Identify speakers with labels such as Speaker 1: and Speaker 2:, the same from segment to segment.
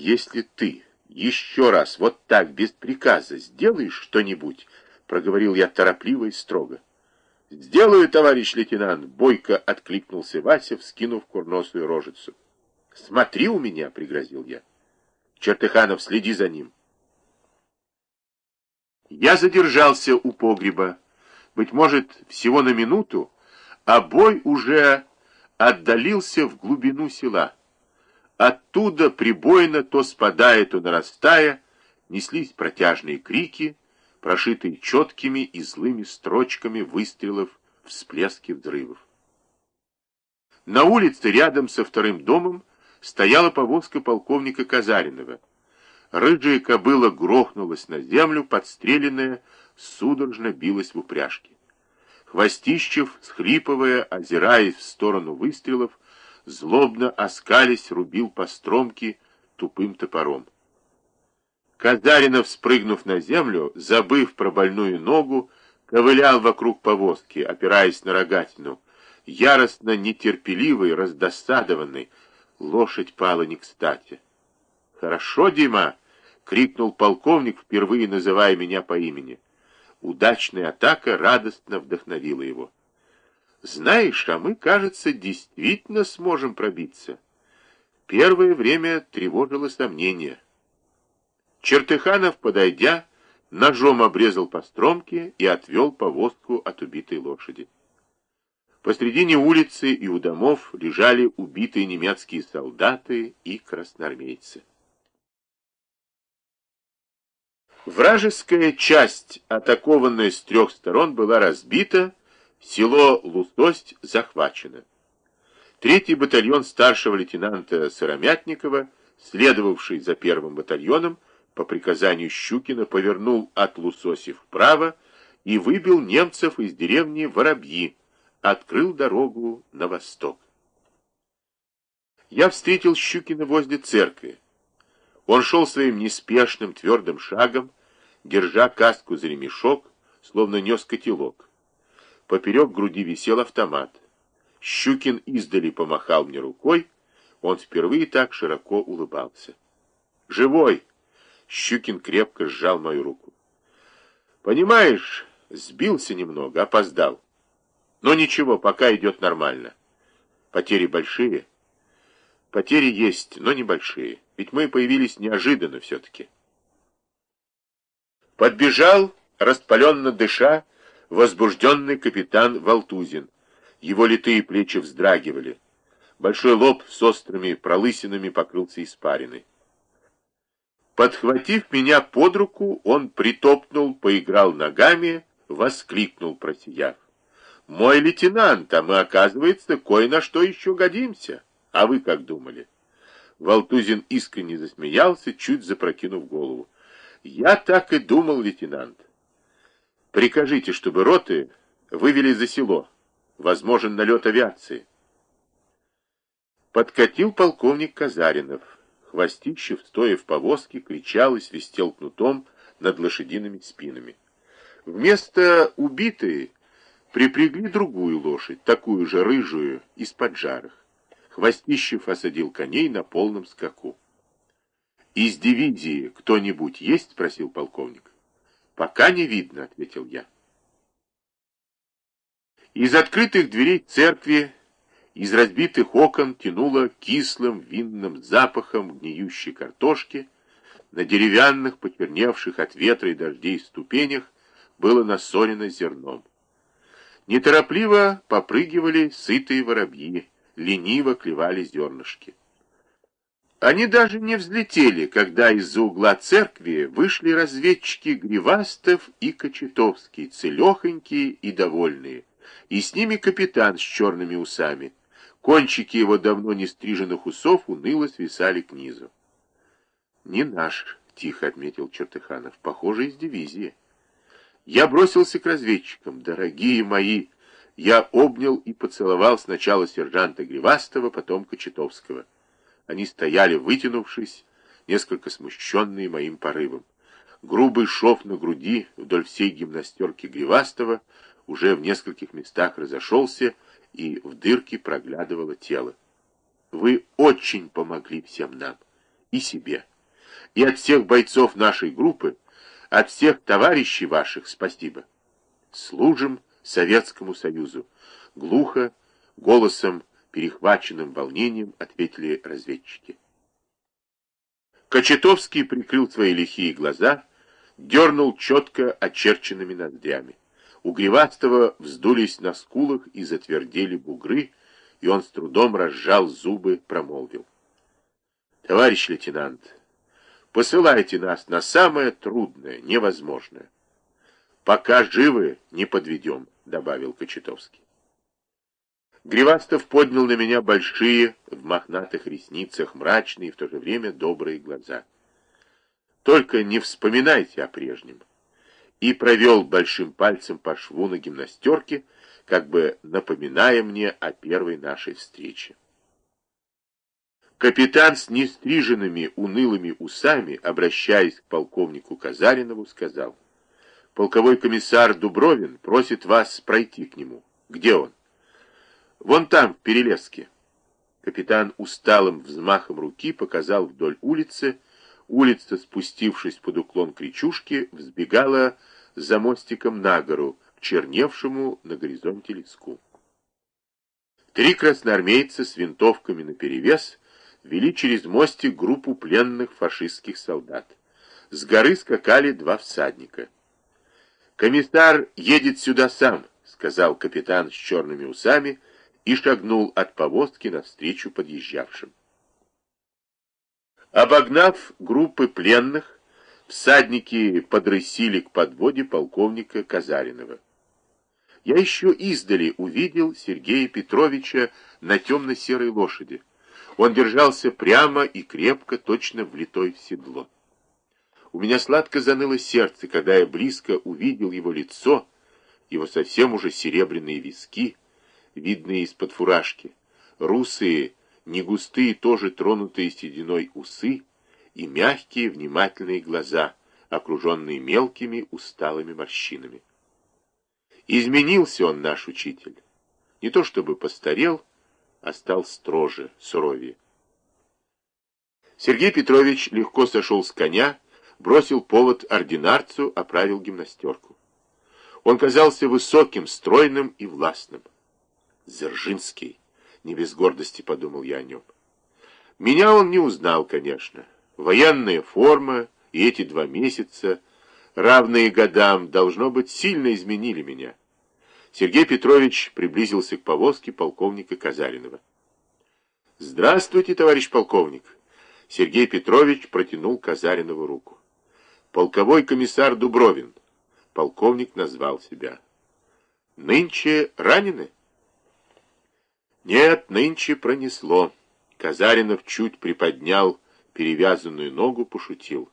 Speaker 1: Если ты еще раз вот так, без приказа, сделаешь что-нибудь, проговорил я торопливо и строго. «Сделаю, товарищ лейтенант!» — бойко откликнулся Вася, вскинув курносую рожицу. «Смотри у меня!» — пригрозил я. «Чертыханов, следи за ним!» Я задержался у погреба, быть может, всего на минуту, а бой уже отдалился в глубину села. Оттуда прибойно, то спадая, то нарастая, неслись протяжные крики, прошитые четкими и злыми строчками выстрелов, всплески взрывов. На улице рядом со вторым домом стояла повозка полковника Казаринова. Рыжая кобыла грохнулась на землю, подстреленная, судорожно билась в упряжке. Хвостищев, схлипывая, озираясь в сторону выстрелов, злобно оскались, рубил по стромке тупым топором. Казаринов, спрыгнув на землю, забыв про больную ногу, ковылял вокруг повозки, опираясь на рогатину. Яростно нетерпеливый, раздосадованный, лошадь пала не кстати. «Хорошо, Дима!» — крикнул полковник, впервые называя меня по имени. Удачная атака радостно вдохновила его. «Знаешь, а мы, кажется, действительно сможем пробиться». Первое время тревожило сомнение — Чертыханов, подойдя, ножом обрезал по стромке и отвел повозку от убитой лошади. Посредине улицы и у домов лежали убитые немецкие солдаты и красноармейцы. Вражеская часть, атакованная с трех сторон, была разбита, село Лустость захвачено. Третий батальон старшего лейтенанта Сыромятникова, следовавший за первым батальоном, по приказанию Щукина повернул от Лусоси вправо и выбил немцев из деревни Воробьи, открыл дорогу на восток. Я встретил Щукина возле церкви. Он шел своим неспешным твердым шагом, держа каску за ремешок, словно нес котелок. Поперек груди висел автомат. Щукин издали помахал мне рукой, он впервые так широко улыбался. «Живой!» Щукин крепко сжал мою руку. Понимаешь, сбился немного, опоздал. Но ничего, пока идет нормально. Потери большие. Потери есть, но небольшие. Ведь мы появились неожиданно все-таки. Подбежал, распаленно дыша, возбужденный капитан Валтузин. Его литые плечи вздрагивали. Большой лоб с острыми пролысинами покрылся испариной. Подхватив меня под руку, он притопнул, поиграл ногами, воскликнул, просияв. «Мой лейтенант, а мы, оказывается, кое на что еще годимся. А вы как думали?» Валтузин искренне засмеялся, чуть запрокинув голову. «Я так и думал, лейтенант. Прикажите, чтобы роты вывели за село. Возможен налет авиации». Подкатил полковник Казаринов. Хвостищев, стоя в повозке, кричал и свистел кнутом над лошадиными спинами. Вместо убитой припрягли другую лошадь, такую же рыжую, из поджарых. Хвостищев осадил коней на полном скаку. «Из дивизии кто-нибудь есть?» — спросил полковник. «Пока не видно», — ответил я. Из открытых дверей церкви из разбитых окон тянуло кислым винным запахом гниющей картошки. На деревянных, почерневших от ветра и дождей ступенях было насорено зерном. Неторопливо попрыгивали сытые воробьи, лениво клевали зернышки. Они даже не взлетели, когда из-за угла церкви вышли разведчики Гривастов и Кочетовский, целехонькие и довольные, и с ними капитан с черными усами — Кончики его давно не стриженных усов уныло свисали к низу. «Не наш», — тихо отметил Чертыханов, — «похоже, из дивизии». Я бросился к разведчикам. «Дорогие мои!» Я обнял и поцеловал сначала сержанта Гривастова, потом Кочетовского. Они стояли, вытянувшись, несколько смущенные моим порывом. Грубый шов на груди вдоль всей гимнастерки Гривастова уже в нескольких местах разошелся, и в дырке проглядывало тело. Вы очень помогли всем нам. и себе. И от всех бойцов нашей группы, от всех товарищей ваших спасибо. Служим Советскому Союзу. Глухо, голосом, перехваченным волнением, ответили разведчики. Кочетовский прикрыл свои лихие глаза, дернул четко очерченными ноздрями. У Гривастого вздулись на скулах и затвердели бугры, и он с трудом разжал зубы, промолвил. «Товарищ лейтенант, посылайте нас на самое трудное, невозможное. Пока живы, не подведем», — добавил Кочетовский. Гривастов поднял на меня большие, в мохнатых ресницах, мрачные, в то же время добрые глаза. «Только не вспоминайте о прежнем» и провел большим пальцем по шву на гимнастерке, как бы напоминая мне о первой нашей встрече. Капитан с нестриженными унылыми усами, обращаясь к полковнику Казаринову, сказал, «Полковой комиссар Дубровин просит вас пройти к нему. Где он?» «Вон там, в Перелеске». Капитан усталым взмахом руки показал вдоль улицы. Улица, спустившись под уклон к речушке, взбегала за мостиком на гору, к черневшему на горизонте леску. Три красноармейца с винтовками наперевес вели через мостик группу пленных фашистских солдат. С горы скакали два всадника. «Комиссар едет сюда сам», — сказал капитан с черными усами и шагнул от повозки навстречу подъезжавшим. Обогнав группы пленных, Всадники подрысили к подводе полковника Казаринова. Я еще издали увидел Сергея Петровича на темно-серой лошади. Он держался прямо и крепко, точно влитой в седло. У меня сладко заныло сердце, когда я близко увидел его лицо, его совсем уже серебряные виски, видные из-под фуражки, русые, негустые, тоже тронутые сединой усы, и мягкие внимательные глаза, окруженные мелкими усталыми морщинами. Изменился он, наш учитель. Не то чтобы постарел, а стал строже, суровее. Сергей Петрович легко сошел с коня, бросил повод ординарцу, оправил гимнастерку. Он казался высоким, стройным и властным. Дзержинский, не без гордости подумал я о нем. Меня он не узнал, конечно. Военная форма и эти два месяца, равные годам, должно быть, сильно изменили меня. Сергей Петрович приблизился к повозке полковника Казаринова. «Здравствуйте, товарищ полковник!» Сергей Петрович протянул Казаринову руку. «Полковой комиссар Дубровин». Полковник назвал себя. «Нынче ранены?» «Нет, нынче пронесло». Казаринов чуть приподнял перевязанную ногу, пошутил.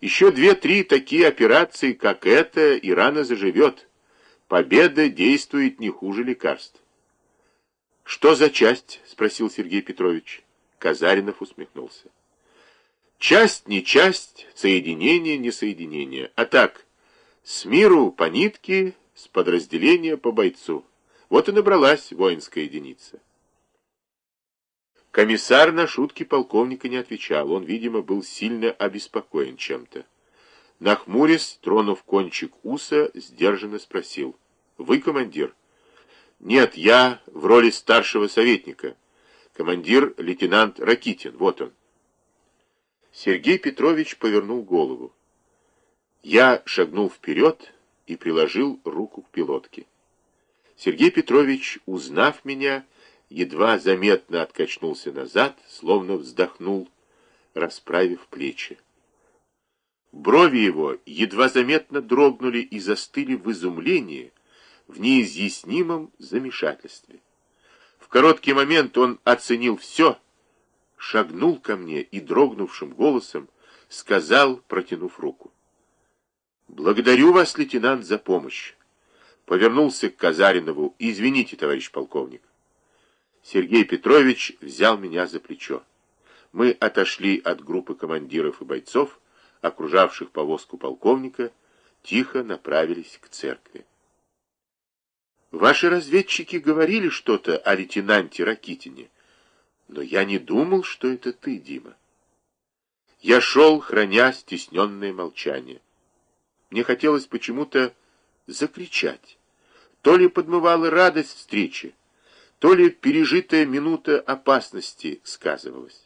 Speaker 1: Еще две-три такие операции, как эта, и рано заживет. Победа действует не хуже лекарств. «Что за часть?» — спросил Сергей Петрович. Казаринов усмехнулся. «Часть не часть, соединение не соединение, а так, с миру по нитке, с подразделения по бойцу. Вот и набралась воинская единица». Комиссар на шутки полковника не отвечал. Он, видимо, был сильно обеспокоен чем-то. Нахмурясь, тронув кончик уса, сдержанно спросил. «Вы командир?» «Нет, я в роли старшего советника. Командир лейтенант Ракитин. Вот он». Сергей Петрович повернул голову. Я шагнул вперед и приложил руку к пилотке. Сергей Петрович, узнав меня, едва заметно откачнулся назад, словно вздохнул, расправив плечи. Брови его едва заметно дрогнули и застыли в изумлении, в неизъяснимом замешательстве. В короткий момент он оценил все, шагнул ко мне и дрогнувшим голосом сказал, протянув руку. «Благодарю вас, лейтенант, за помощь». Повернулся к Казаринову. «Извините, товарищ полковник». Сергей Петрович взял меня за плечо. Мы отошли от группы командиров и бойцов, окружавших повозку полковника, тихо направились к церкви. Ваши разведчики говорили что-то о лейтенанте Ракитине, но я не думал, что это ты, Дима. Я шел, храня стесненное молчание. Мне хотелось почему-то закричать. То ли подмывала радость встречи, то ли пережитая минута опасности сказывалась.